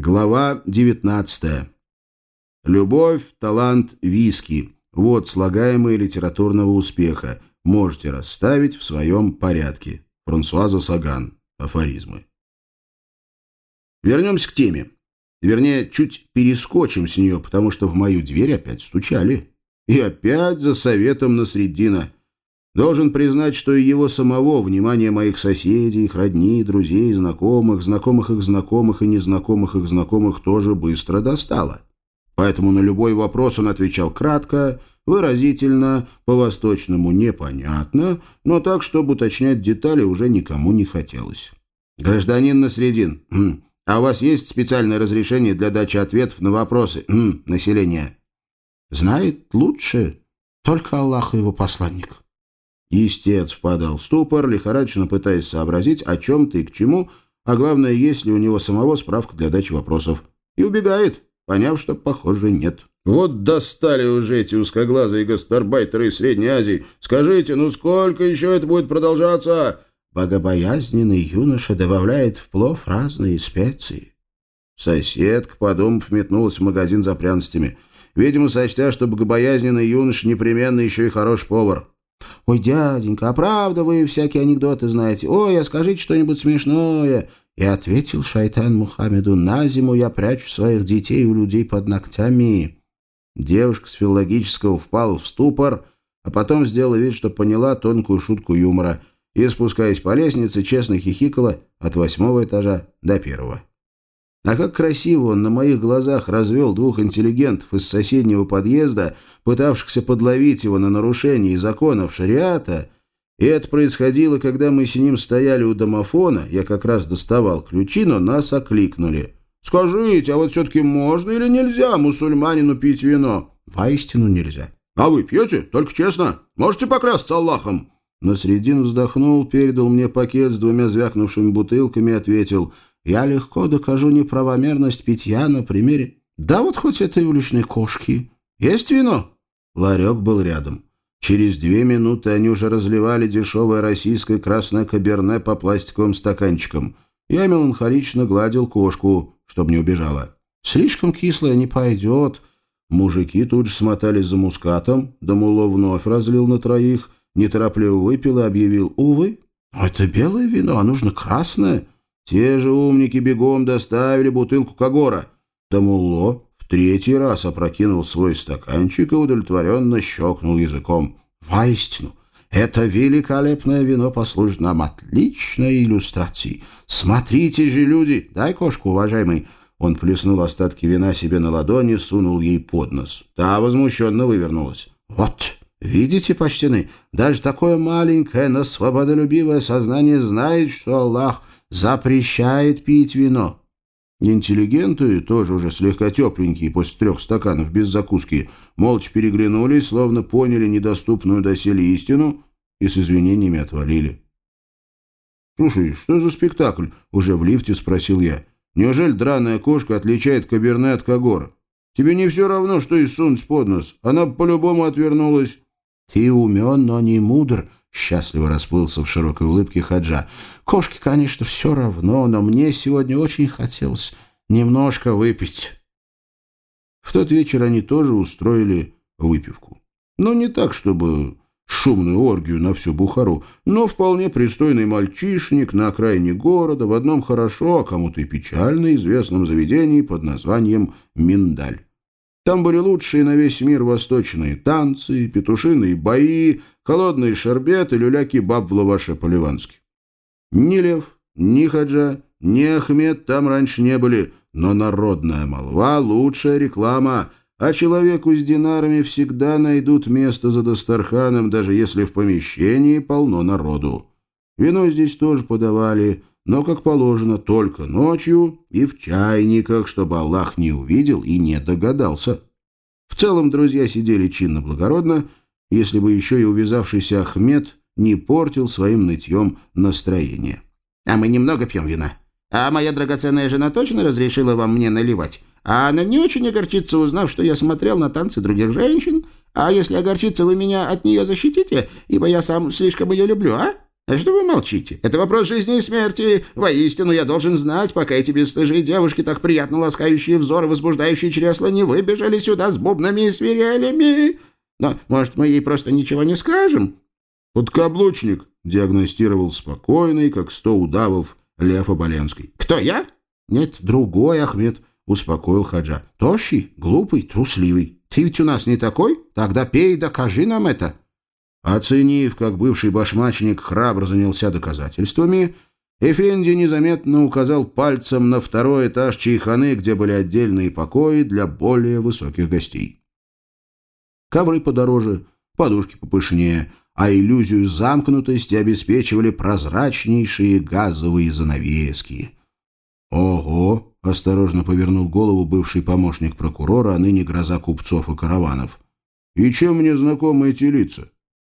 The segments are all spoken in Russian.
Глава 19. Любовь, талант, виски. Вот слагаемые литературного успеха. Можете расставить в своем порядке. Франсуаза Саган. Афоризмы. Вернемся к теме. Вернее, чуть перескочим с нее, потому что в мою дверь опять стучали. И опять за советом на средина. Должен признать, что и его самого внимание моих соседей, их родни, друзей, знакомых, знакомых их знакомых и незнакомых их знакомых тоже быстро достало. Поэтому на любой вопрос он отвечал кратко, выразительно, по-восточному непонятно, но так, чтобы уточнять детали уже никому не хотелось. «Гражданин Насредин, хм, а у вас есть специальное разрешение для дачи ответов на вопросы хм, населения?» «Знает лучше только Аллах и его посланник». Истец впадал в ступор, лихорадочно пытаясь сообразить, о чем-то и к чему, а главное, есть ли у него самого справка для дачи вопросов. И убегает, поняв, что, похоже, нет. «Вот достали уже эти узкоглазые гастарбайтеры из Средней Азии. Скажите, ну сколько еще это будет продолжаться?» Богобоязненный юноша добавляет в плов разные специи. Соседка, подумав, метнулась в магазин за пряностями. Видимо, сочтя, что богобоязненный юноша непременно еще и хороший повар. «Ой, дяденька, а правда вы всякие анекдоты знаете? Ой, а скажите что-нибудь смешное!» И ответил шайтан Мухаммеду, «На зиму я прячу своих детей у людей под ногтями». Девушка с филологического впала в ступор, а потом сделала вид, что поняла тонкую шутку юмора и, спускаясь по лестнице, честно хихикала от восьмого этажа до первого. А как красиво он на моих глазах развел двух интеллигентов из соседнего подъезда, пытавшихся подловить его на нарушении законов шариата, и это происходило, когда мы с ним стояли у домофона, я как раз доставал ключи, но нас окликнули. «Скажите, а вот все-таки можно или нельзя мусульманину пить вино?» «Воистину нельзя». «А вы пьете? Только честно? Можете поклясться Аллахом?» Насредин вздохнул, передал мне пакет с двумя звякнувшими бутылками и ответил – я легко докажу неправомерность питья на примере... Да вот хоть этой уличной кошки. Есть вино?» Ларек был рядом. Через две минуты они уже разливали дешевое российское красное каберне по пластиковым стаканчикам. Я меланхолично гладил кошку, чтобы не убежала. «Слишком кислое не пойдет». Мужики тут же смотались за мускатом, Дамуло вновь разлил на троих, неторопливо выпил и объявил «Увы, это белое вино, а нужно красное». Те же умники бегом доставили бутылку Кагора. Тамулло в третий раз опрокинул свой стаканчик и удовлетворенно щелкнул языком. «Воистину, это великолепное вино послужит нам отличной иллюстрацией. Смотрите же, люди! Дай кошку, уважаемый!» Он плеснул остатки вина себе на ладони, сунул ей под нос. Та возмущенно вывернулась. «Вот, видите, почтены, даже такое маленькое, но свободолюбивое сознание знает, что Аллах запрещает пить вино. Интеллигенты, тоже уже слегка тепленькие после трех стаканов без закуски, молча переглянулись, словно поняли недоступную доселе истину и с извинениями отвалили. «Слушай, что за спектакль?» — уже в лифте спросил я. «Неужели драная кошка отличает каберне от когора? Тебе не все равно, что и сунуть под нос. Она по-любому отвернулась». «Ты умен, но не мудр», — счастливо расплылся в широкой улыбке Хаджа. «Кошке, конечно, все равно, но мне сегодня очень хотелось немножко выпить». В тот вечер они тоже устроили выпивку. Но не так, чтобы шумную оргию на всю Бухару, но вполне пристойный мальчишник на окраине города в одном хорошо, а кому-то и печально известном заведении под названием «Миндаль». Там были лучшие на весь мир восточные танцы, петушиные бои, холодные шербеты, люляки баб в лаваше по-ливански. Ни Лев, ни Хаджа, ни Ахмед там раньше не были, но народная молва — лучшая реклама, а человеку с динарами всегда найдут место за Дастарханом, даже если в помещении полно народу. Вино здесь тоже подавали, но, как положено, только ночью и в чайниках, чтобы Аллах не увидел и не догадался. В целом друзья сидели чинно-благородно, если бы еще и увязавшийся Ахмед не портил своим нытьем настроение. «А мы немного пьем вина. А моя драгоценная жена точно разрешила вам мне наливать? А она не очень огорчится, узнав, что я смотрел на танцы других женщин. А если огорчится, вы меня от нее защитите, ибо я сам слишком ее люблю, а? А что вы молчите? Это вопрос жизни и смерти. Воистину, я должен знать, пока эти бесстыжие девушки, так приятно ласкающие взоры, возбуждающие чресла, не выбежали сюда с бубнами и свирелями. Но, может, мы ей просто ничего не скажем?» «Подкаблучник», — диагностировал спокойный, как сто удавов, Лев Оболенский. «Кто, я?» «Нет, другой Ахмед», — успокоил Хаджа. «Тощий, глупый, трусливый. Ты ведь у нас не такой? Тогда пей докажи нам это». Оценив, как бывший башмачник храбро занялся доказательствами, Эфенди незаметно указал пальцем на второй этаж чайханы, где были отдельные покои для более высоких гостей. Ковры подороже, подушки попышнее, а иллюзию замкнутости обеспечивали прозрачнейшие газовые занавески. «Ого!» — осторожно повернул голову бывший помощник прокурора, а ныне гроза купцов и караванов. «И чем мне знакомы эти лица?»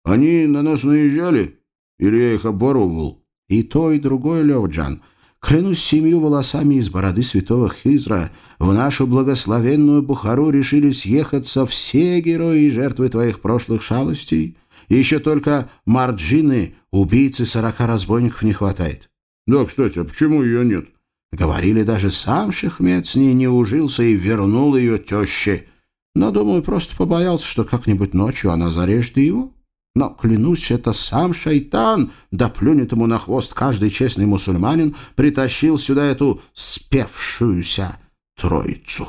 Они на нас наезжали? Или я их обворовывал? И то, и другое, Левджан. Клянусь семью волосами из бороды святого Хизра, в нашу благословенную Бухару решили съехаться все герои и жертвы твоих прошлых шалостей. Еще только Марджины, убийцы сорока разбойников, не хватает. Да, кстати, а почему ее нет? Говорили, даже сам Шехмет с ней не ужился и вернул ее теще. Но, думаю, просто побоялся, что как-нибудь ночью она зарежет его. Но, клянусь, это сам шайтан, да плюнет ему на хвост каждый честный мусульманин, притащил сюда эту спевшуюся троицу.